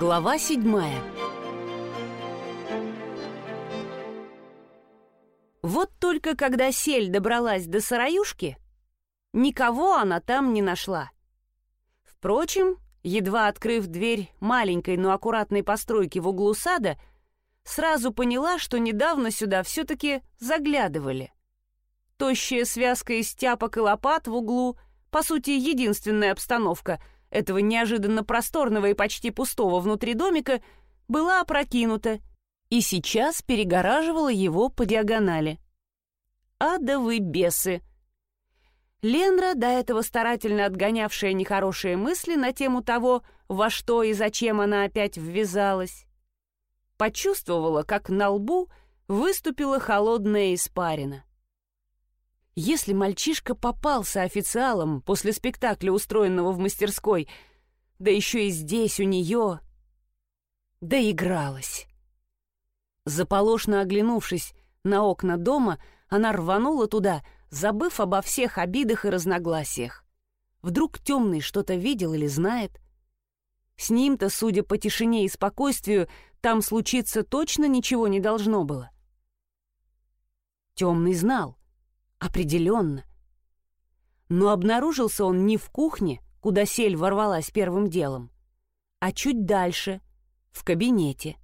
Глава седьмая Вот только когда сель добралась до сыроюшки, никого она там не нашла. Впрочем, едва открыв дверь маленькой, но аккуратной постройки в углу сада, сразу поняла, что недавно сюда все-таки заглядывали. Тощая связка из тяпок и лопат в углу, по сути, единственная обстановка — этого неожиданно просторного и почти пустого внутри домика была опрокинута и сейчас перегораживала его по диагонали. Адовы бесы! Ленра, до этого старательно отгонявшая нехорошие мысли на тему того, во что и зачем она опять ввязалась, почувствовала, как на лбу выступила холодная испарина. Если мальчишка попался официалом после спектакля, устроенного в мастерской, да еще и здесь у нее... Доигралась. Заполошно оглянувшись на окна дома, она рванула туда, забыв обо всех обидах и разногласиях. Вдруг темный что-то видел или знает? С ним-то, судя по тишине и спокойствию, там случиться точно ничего не должно было. Темный знал. Определенно. Но обнаружился он не в кухне, куда сель ворвалась первым делом, а чуть дальше, в кабинете.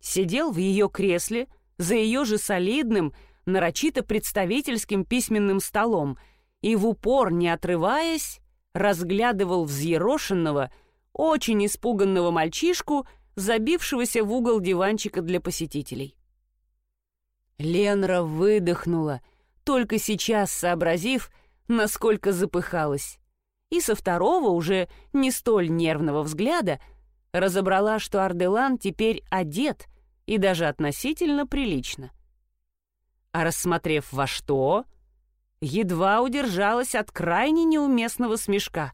Сидел в ее кресле за ее же солидным, нарочито представительским письменным столом и в упор, не отрываясь, разглядывал взъерошенного, очень испуганного мальчишку, забившегося в угол диванчика для посетителей. Ленра выдохнула — только сейчас сообразив, насколько запыхалась. И со второго, уже не столь нервного взгляда, разобрала, что Арделан теперь одет и даже относительно прилично. А рассмотрев во что, едва удержалась от крайне неуместного смешка.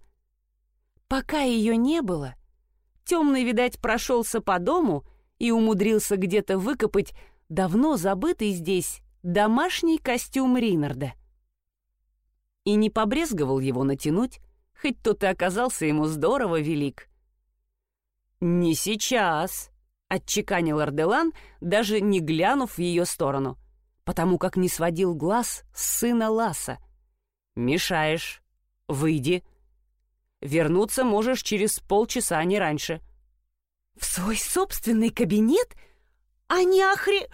Пока ее не было, темный, видать, прошелся по дому и умудрился где-то выкопать давно забытый здесь домашний костюм Ринарда. И не побрезговал его натянуть, хоть тот и оказался ему здорово велик. «Не сейчас», — отчеканил Арделан, даже не глянув в ее сторону, потому как не сводил глаз сына Ласа. «Мешаешь. Выйди. Вернуться можешь через полчаса, а не раньше». «В свой собственный кабинет? А не охре...»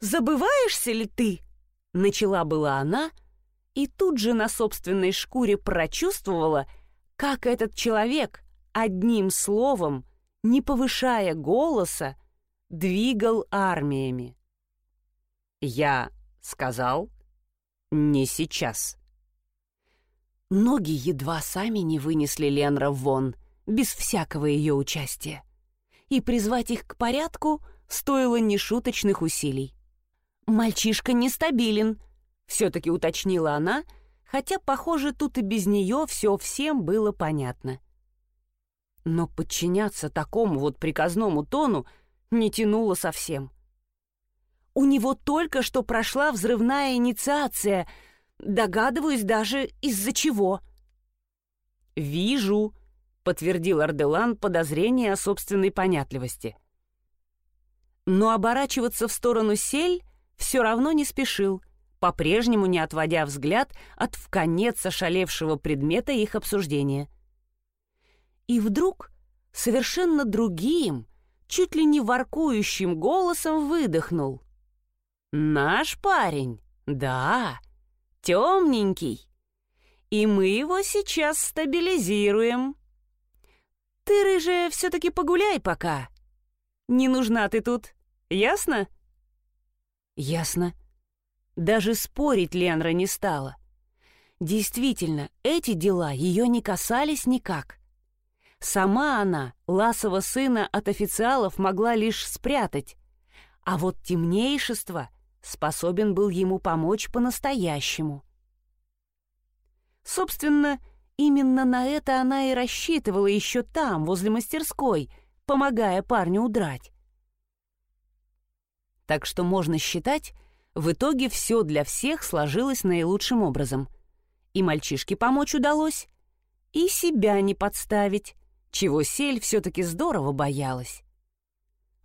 забываешься ли ты?» Начала была она, и тут же на собственной шкуре прочувствовала, как этот человек одним словом, не повышая голоса, двигал армиями. «Я сказал, не сейчас». Ноги едва сами не вынесли Ленра вон, без всякого ее участия. И призвать их к порядку стоило нешуточных усилий. «Мальчишка нестабилен», — все-таки уточнила она, хотя, похоже, тут и без нее все всем было понятно. Но подчиняться такому вот приказному тону не тянуло совсем. У него только что прошла взрывная инициация, догадываюсь даже из-за чего. «Вижу», — подтвердил Арделан подозрение о собственной понятливости. Но оборачиваться в сторону сель все равно не спешил, по-прежнему не отводя взгляд от вконец ошалевшего предмета их обсуждения. И вдруг совершенно другим, чуть ли не воркующим голосом выдохнул. «Наш парень, да, темненький, и мы его сейчас стабилизируем. Ты, рыжая, все-таки погуляй пока. Не нужна ты тут, ясно?» Ясно. Даже спорить Ленра не стала. Действительно, эти дела ее не касались никак. Сама она, Ласова сына от официалов, могла лишь спрятать, а вот темнейшество способен был ему помочь по-настоящему. Собственно, именно на это она и рассчитывала еще там, возле мастерской, помогая парню удрать. Так что можно считать, в итоге все для всех сложилось наилучшим образом. И мальчишке помочь удалось, и себя не подставить, чего Сель все-таки здорово боялась.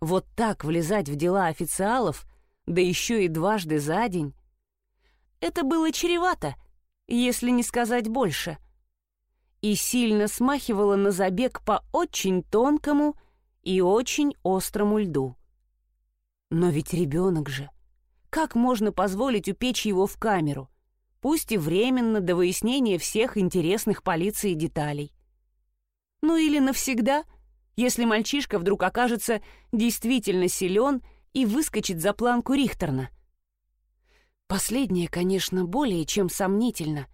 Вот так влезать в дела официалов, да еще и дважды за день, это было чревато, если не сказать больше, и сильно смахивало на забег по очень тонкому и очень острому льду. Но ведь ребенок же. Как можно позволить упечь его в камеру? Пусть и временно до выяснения всех интересных полиции деталей. Ну или навсегда, если мальчишка вдруг окажется действительно силен и выскочит за планку Рихтерна. Последнее, конечно, более чем сомнительно,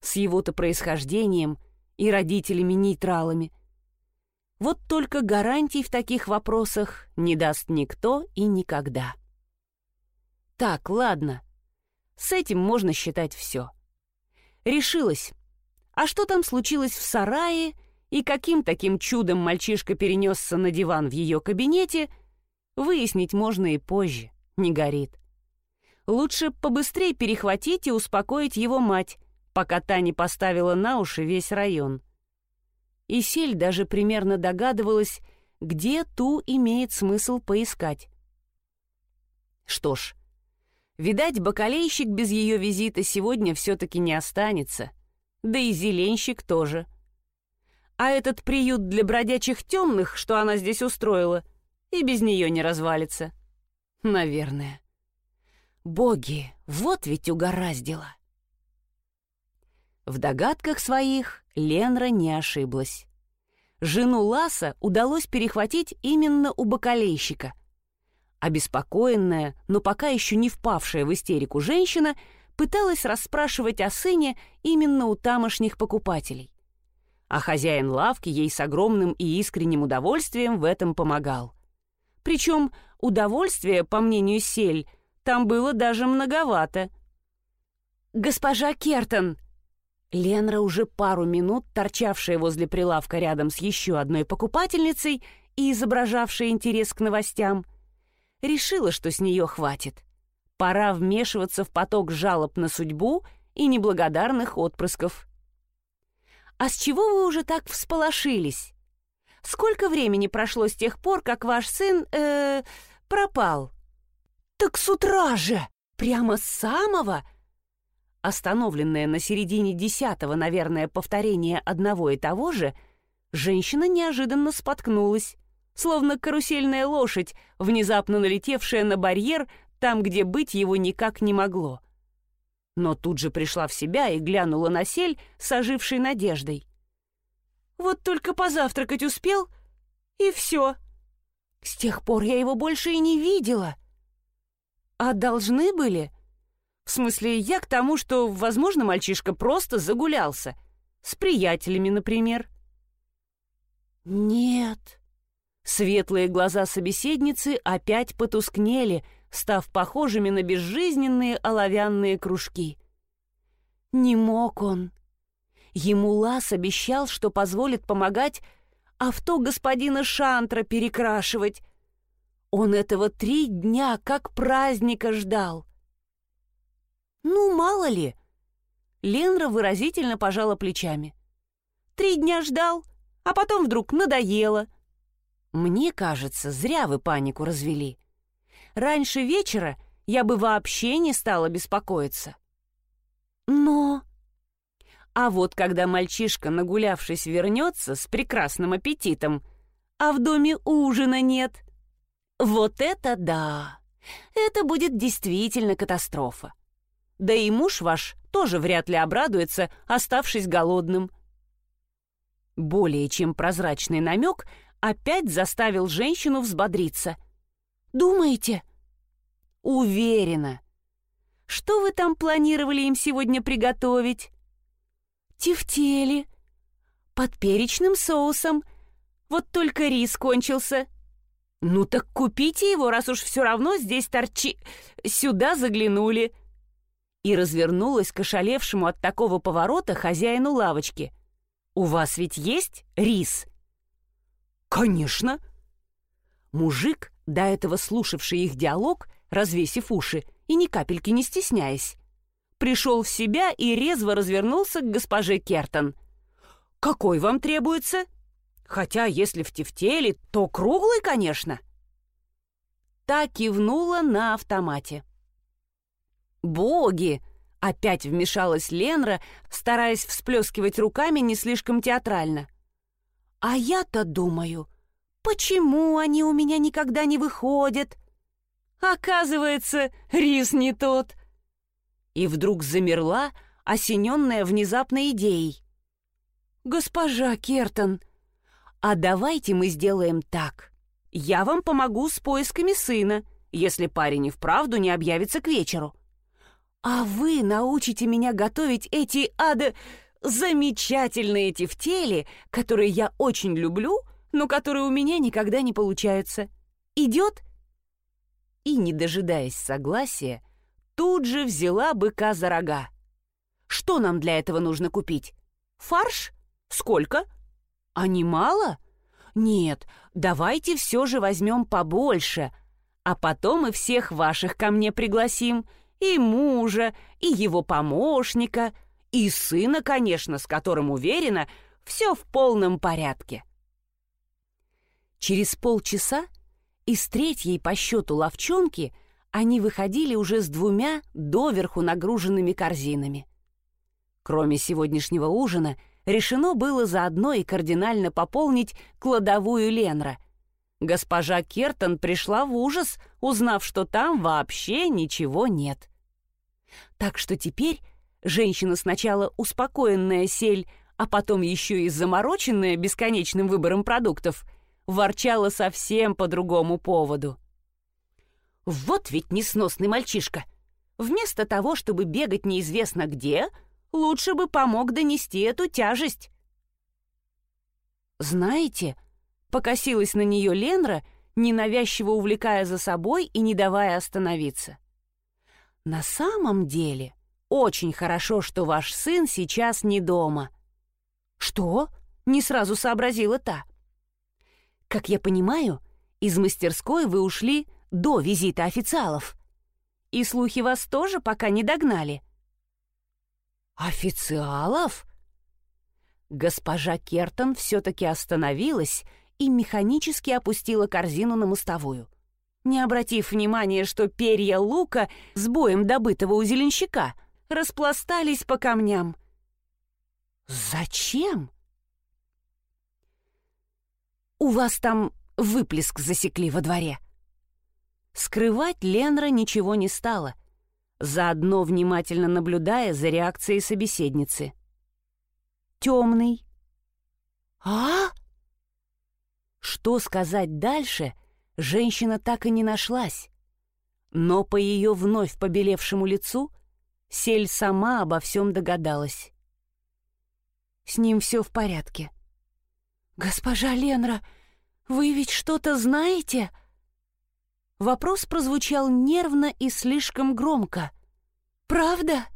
с его-то происхождением и родителями-нейтралами. Вот только гарантий в таких вопросах не даст никто и никогда. Так, ладно, с этим можно считать все. Решилась. А что там случилось в сарае и каким таким чудом мальчишка перенесся на диван в ее кабинете, выяснить можно и позже, не горит. Лучше побыстрее перехватить и успокоить его мать, пока та не поставила на уши весь район. И Сель даже примерно догадывалась, где ту имеет смысл поискать. Что ж, Видать, бакалейщик без ее визита сегодня все-таки не останется. Да и зеленщик тоже. А этот приют для бродячих темных, что она здесь устроила, и без нее не развалится. Наверное. Боги, вот ведь угораздило. В догадках своих Ленра не ошиблась. Жену Ласа удалось перехватить именно у бакалейщика — Обеспокоенная, но пока еще не впавшая в истерику женщина пыталась расспрашивать о сыне именно у тамошних покупателей. А хозяин лавки ей с огромным и искренним удовольствием в этом помогал. Причем удовольствие, по мнению Сель, там было даже многовато. «Госпожа Кертон!» Ленра, уже пару минут торчавшая возле прилавка рядом с еще одной покупательницей и изображавшая интерес к новостям, решила, что с нее хватит. Пора вмешиваться в поток жалоб на судьбу и неблагодарных отпрысков. «А с чего вы уже так всполошились? Сколько времени прошло с тех пор, как ваш сын, э, пропал?» «Так с утра же! Прямо с самого!» Остановленная на середине десятого, наверное, повторения одного и того же, женщина неожиданно споткнулась словно карусельная лошадь, внезапно налетевшая на барьер там, где быть его никак не могло. Но тут же пришла в себя и глянула на сель с надеждой. «Вот только позавтракать успел, и все. С тех пор я его больше и не видела. А должны были? В смысле, я к тому, что, возможно, мальчишка просто загулялся. С приятелями, например». «Нет», Светлые глаза собеседницы опять потускнели, став похожими на безжизненные оловянные кружки. Не мог он. Ему Лас обещал, что позволит помогать авто господина Шантра перекрашивать. Он этого три дня как праздника ждал. Мало ли. Ленра выразительно пожала плечами. Три дня ждал, а потом вдруг надоело — мне кажется, зря вы панику развели. Раньше вечера я бы вообще не стала беспокоиться. Но... А вот когда мальчишка, нагулявшись, вернется с прекрасным аппетитом, а в доме ужина нет, вот это да! Это будет действительно катастрофа. Да и муж ваш тоже вряд ли обрадуется, оставшись голодным. Более чем прозрачный намек опять заставил женщину взбодриться. «Думаете?» «Уверена. Что вы там планировали им сегодня приготовить?» «Тефтели. Под перечным соусом. Вот только рис кончился». «Ну так купите его, раз уж все равно здесь торчи... Сюда заглянули». И развернулась к ошалевшему от такого поворота хозяину лавочки. «У вас ведь есть рис?» «Конечно!» Мужик, до этого слушавший их диалог, развесив уши и ни капельки не стесняясь, пришел в себя и резво развернулся к госпоже Кертон. «Какой вам требуется?» Хотя, если в тефтели, то круглый, конечно. Та кивнула на автомате. «Боги!» — опять вмешалась Ленра, стараясь всплескивать руками не слишком театрально. «А я-то думаю, почему они у меня никогда не выходят?» Оказывается, рис не тот. И вдруг замерла, осененная внезапной идеей. «Госпожа Кертон, а давайте мы сделаем так. Я вам помогу с поисками сына, если парень и вправду не объявится к вечеру. А вы научите меня готовить эти ада... замечательные тефтели, которые я очень люблю, но которые у меня никогда не получаются. Идет?» и, не дожидаясь согласия, тут же взяла быка за рога. Что нам для этого нужно купить? Фарш? Сколько? А не мало? Нет, давайте все же возьмем побольше, а потом и всех ваших ко мне пригласим, и мужа, и его помощника, и сына, конечно, с которым, уверена, все в полном порядке. Через полчаса из третьей по счету ловчонки они выходили уже с двумя доверху нагруженными корзинами. Кроме сегодняшнего ужина, решено было заодно и кардинально пополнить кладовую Ленра. Госпожа Кертон пришла в ужас, узнав, что там вообще ничего нет. Так что теперь женщина сначала успокоенная сель, а потом еще и замороченная бесконечным выбором продуктов — ворчала совсем по другому поводу. «Вот ведь несносный мальчишка! Вместо того, чтобы бегать неизвестно где, лучше бы помог донести эту тяжесть!» «Знаете...» — покосилась на нее Ленра, ненавязчиво увлекая за собой и не давая остановиться. «На самом деле, очень хорошо, что ваш сын сейчас не дома». «Что?» — не сразу сообразила та. Как я понимаю, из мастерской вы ушли до визита официалов. И слухи вас тоже пока не догнали. Официалов? Госпожа Кертон все-таки остановилась и механически опустила корзину на мостовую, не обратив внимания, что перья лука с боем добытого у зеленщика распластались по камням. «Зачем?» У вас там выплеск засекли во дворе». Скрывать Ленра ничего не стала, заодно внимательно наблюдая за реакцией собеседницы. «Темный». «А?» Что сказать дальше, женщина так и не нашлась. Но по ее вновь побелевшему лицу Сель сама обо всем догадалась. С ним все в порядке. «Госпожа Ленра, вы ведь что-то знаете?» Вопрос прозвучал нервно и слишком громко. «Правда?»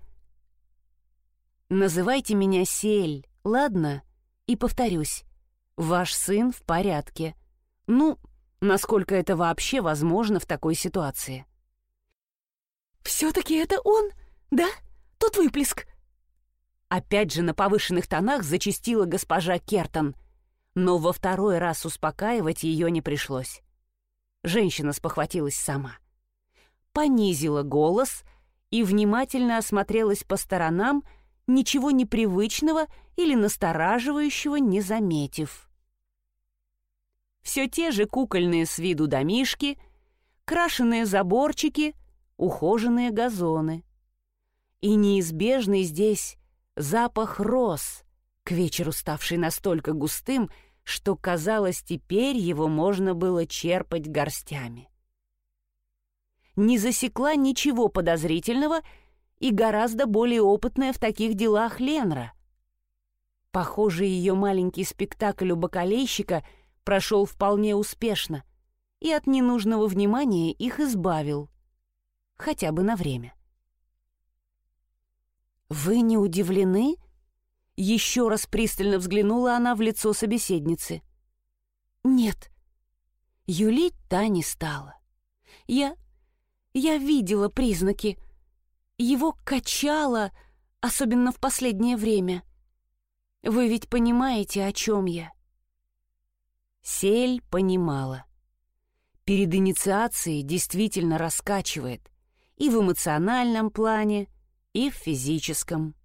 «Называйте меня Сель, ладно? И повторюсь, ваш сын в порядке. Ну, насколько это вообще возможно в такой ситуации?» «Все-таки это он, да? Тот выплеск?» Опять же на повышенных тонах зачастила госпожа Кертон — но во второй раз успокаивать ее не пришлось. Женщина спохватилась сама. Понизила голос и внимательно осмотрелась по сторонам, ничего непривычного или настораживающего не заметив. Все те же кукольные с виду домишки, крашеные заборчики, ухоженные газоны. И неизбежный здесь запах роз, к вечеру ставший настолько густым, что, казалось, теперь его можно было черпать горстями. Не засекла ничего подозрительного и гораздо более опытная в таких делах Ленра. Похоже, ее маленький спектакль у бакалейщика прошел вполне успешно и от ненужного внимания их избавил, хотя бы на время. «Вы не удивлены?» Еще раз пристально взглянула она в лицо собеседницы. «Нет, юлить та не стала. Я... я видела признаки. Его качало, особенно в последнее время. Вы ведь понимаете, о чем я?» Сель понимала. Перед инициацией действительно раскачивает и в эмоциональном плане, и в физическом.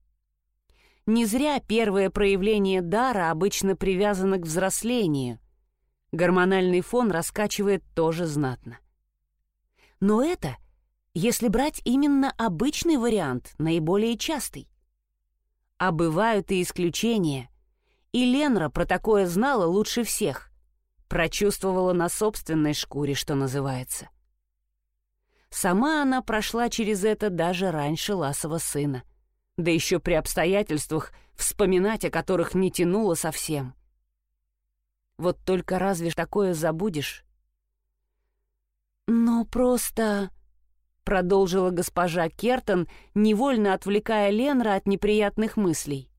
Не зря первое проявление дара обычно привязано к взрослению. Гормональный фон раскачивает тоже знатно. Но это, если брать именно обычный вариант, наиболее частый. А бывают и исключения. И Ленра про такое знала лучше всех. Прочувствовала на собственной шкуре, что называется. Сама она прошла через это даже раньше Ласова сына да еще при обстоятельствах, вспоминать о которых не тянуло совсем. Вот только разве такое забудешь? «Но просто...» — продолжила госпожа Кертон, невольно отвлекая Ленра от неприятных мыслей.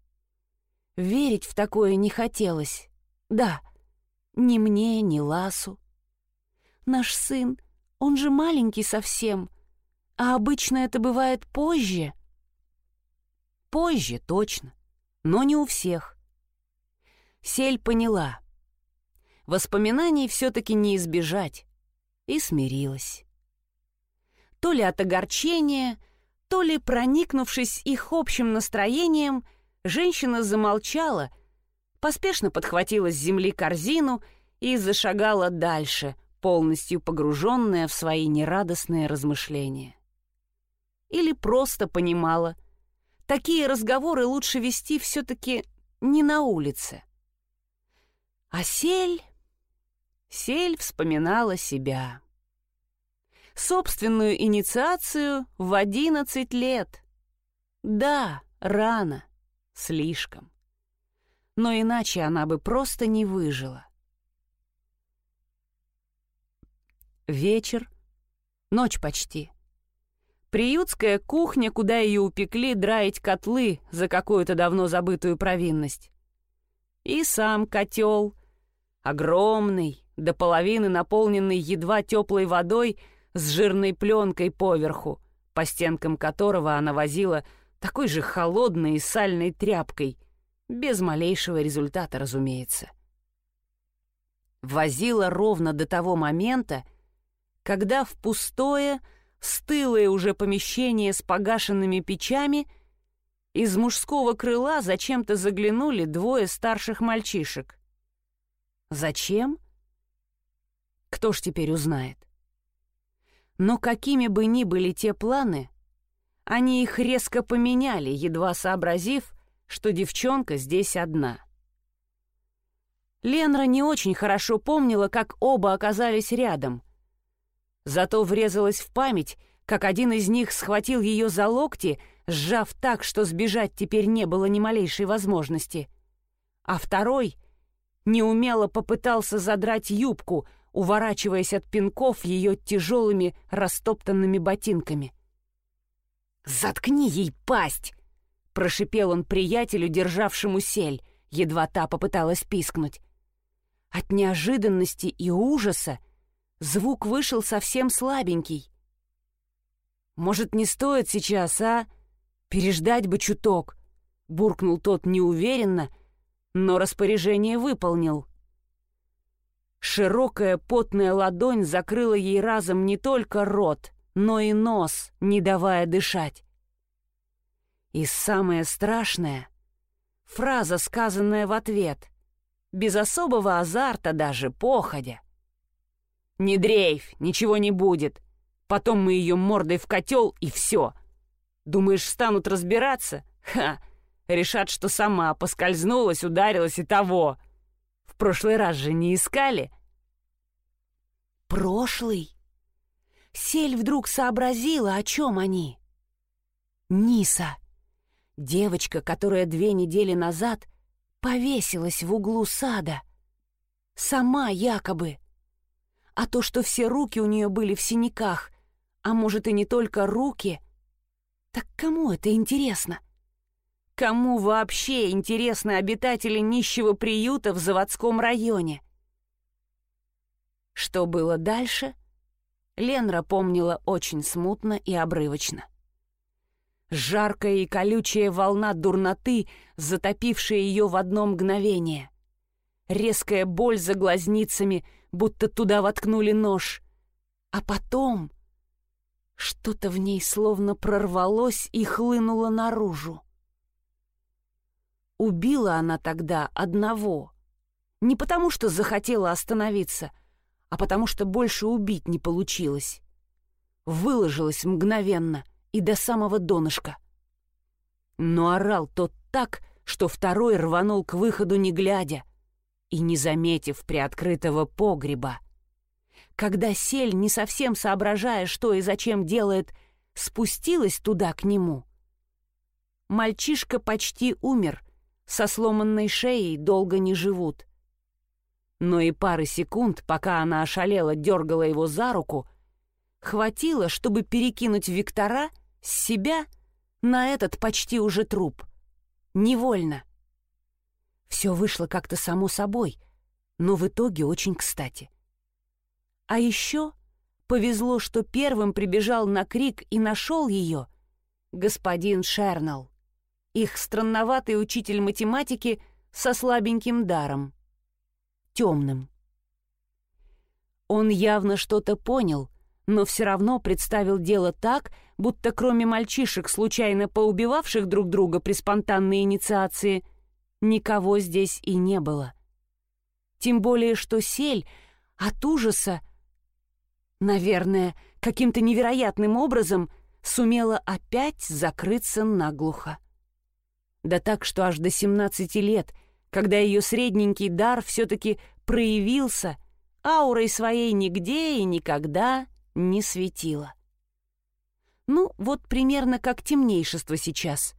«Верить в такое не хотелось. Да, ни мне, ни Ласу. Наш сын, он же маленький совсем, а обычно это бывает позже». Позже, точно, но не у всех. Сель поняла. Воспоминаний все-таки не избежать. И смирилась. То ли от огорчения, то ли проникнувшись их общим настроением, женщина замолчала, поспешно подхватила с земли корзину и зашагала дальше, полностью погруженная в свои нерадостные размышления. Или просто понимала, Такие разговоры лучше вести все-таки не на улице. А Сель... Сель вспоминала себя. Собственную инициацию в одиннадцать лет. Да, рано, слишком. Но иначе она бы просто не выжила. Вечер, ночь почти. Приютская кухня, куда ее упекли драить котлы за какую-то давно забытую провинность. И сам котел, огромный, до половины наполненный едва теплой водой с жирной пленкой поверху, по стенкам которого она возила такой же холодной и сальной тряпкой, без малейшего результата, разумеется. Возила ровно до того момента, когда в пустое, стылое уже помещение с погашенными печами, из мужского крыла зачем-то заглянули двое старших мальчишек. Зачем? Кто ж теперь узнает? Но какими бы ни были те планы, они их резко поменяли, едва сообразив, что девчонка здесь одна. Ленра не очень хорошо помнила, как оба оказались рядом — Зато врезалась в память, как один из них схватил ее за локти, сжав так, что сбежать теперь не было ни малейшей возможности. А второй неумело попытался задрать юбку, уворачиваясь от пинков ее тяжелыми растоптанными ботинками. «Заткни ей пасть!» — прошипел он приятелю, державшему сель, едва та попыталась пискнуть. От неожиданности и ужаса Звук вышел совсем слабенький. «Может, не стоит сейчас, а? Переждать бы чуток», — буркнул тот неуверенно, но распоряжение выполнил. Широкая потная ладонь закрыла ей разом не только рот, но и нос, не давая дышать. И самое страшное — фраза, сказанная в ответ, без особого азарта даже, походя — «Не дрейфь, ничего не будет. Потом мы ее мордой в котел, и все. Думаешь, станут разбираться? Ха! Решат, что сама поскользнулась, ударилась и того. В прошлый раз же не искали?» «Прошлый?» Сель вдруг сообразила, о чем они. Ниса, девочка, которая две недели назад повесилась в углу сада. Сама якобы а то, что все руки у нее были в синяках, а может и не только руки, так кому это интересно? Кому вообще интересны обитатели нищего приюта в заводском районе? Что было дальше, Ленра помнила очень смутно и обрывочно. Жаркая и колючая волна дурноты, затопившая ее в одно мгновение. резкая боль за глазницами, будто туда воткнули нож. А потом что-то в ней словно прорвалось и хлынуло наружу. Убила она тогда одного. Не потому, что захотела остановиться, а потому, что больше убить не получилось. Выложилась мгновенно и до самого донышка. Но орал тот так, что второй рванул к выходу не глядя и не заметив приоткрытого погреба. Когда сель, не совсем соображая, что и зачем делает, спустилась туда к нему, мальчишка почти умер, со сломанной шеей долго не живут. Но и пары секунд, пока она ошалела, дергала его за руку, хватило, чтобы перекинуть Виктора с себя на этот почти уже труп. Невольно. Все вышло как-то само собой, но в итоге очень кстати. А еще повезло, что первым прибежал на крик и нашел ее господин Шернелл, их странноватый учитель математики со слабеньким даром, темным. Он явно что-то понял, но все равно представил дело так, будто кроме мальчишек, случайно поубивавших друг друга при спонтанной инициации, никого здесь и не было. Тем более, что сель от ужаса, наверное, каким-то невероятным образом сумела опять закрыться наглухо. Да так, что аж до 17 лет, когда ее средненький дар все-таки проявился, аурой своей нигде и никогда не светила. Ну, вот примерно как темнейшество сейчас.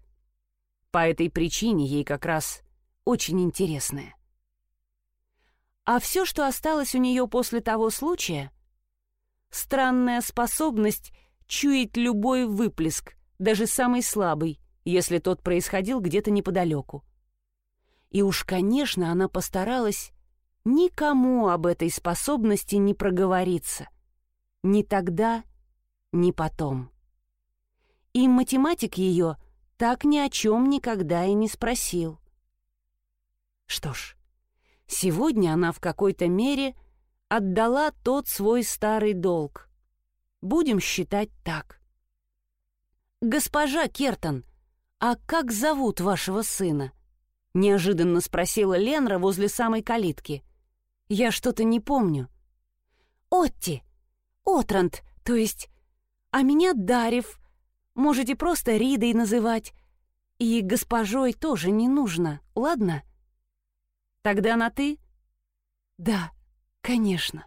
По этой причине ей как раз очень интересное. А все, что осталось у нее после того случая — странная способность чуять любой выплеск, даже самый слабый, если тот происходил где-то неподалеку. И уж, конечно, она постаралась никому об этой способности не проговориться. Ни тогда, ни потом. И математик ее так ни о чем никогда и не спросил. Что ж, сегодня она в какой-то мере отдала тот свой старый долг. Будем считать так. «Госпожа Кертон, а как зовут вашего сына?» — неожиданно спросила Ленра возле самой калитки. «Я что-то не помню». «Отти!» Отранд, то есть... А меня Дарев. Можете просто Ридой называть. И госпожой тоже не нужно, ладно? Тогда на «ты»? Да, конечно.